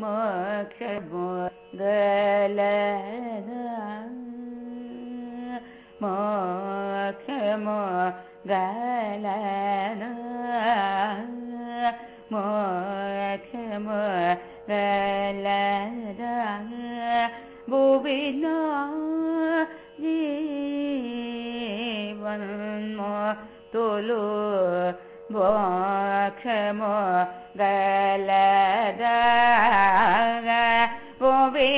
मोक्षमो गलद भुविनो जीवन्मो तुलु मोक्षमो गलद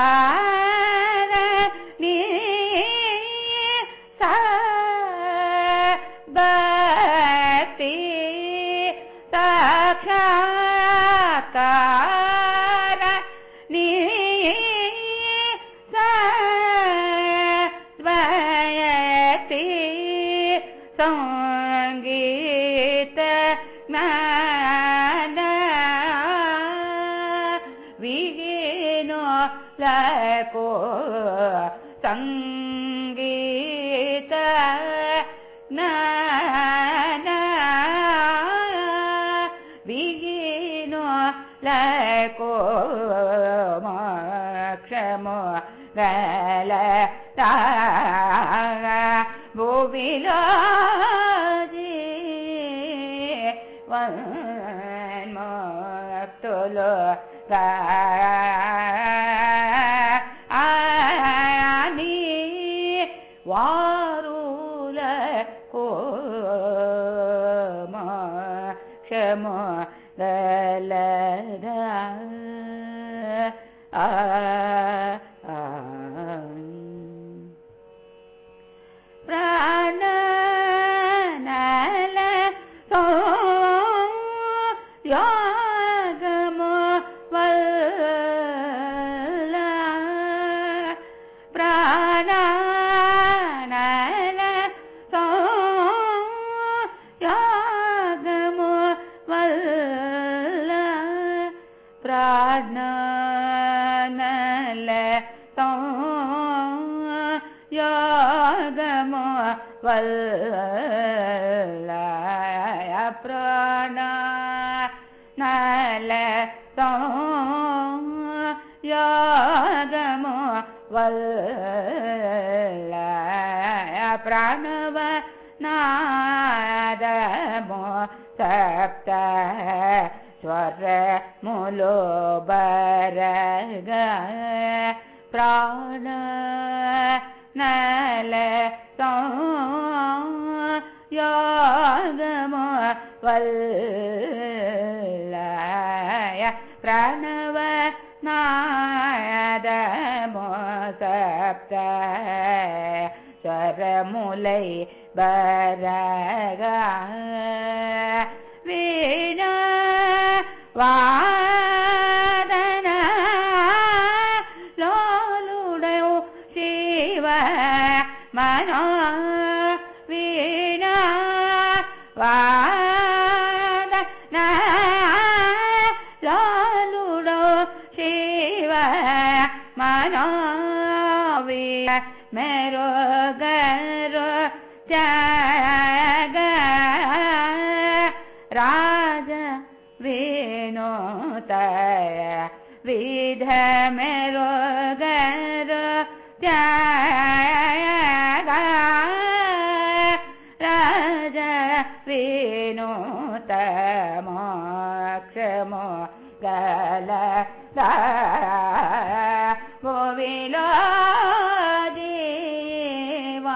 साक्षात्कार नि भक्ति साक्षात्कार सङ्गीत विगिनो लको सङ्गीत विगिनो लको मोक्षमो गल भुविलो आनी वारुल को क्षमो गलद प्राण नल तो यागमो वल्ल प्राण नल तो यागमो वल्लय प्राण वल्लय प्राणव नादमो सप्त स्वर मुलो बरग प्राण नल यागमो वल्लय प्रणव नादमो स्वरमुलै बरग वीणा वादन मेरो गरो त्याग राज विनोतय विध मेरो गर त्याग राज विनोत मोक्षमो गल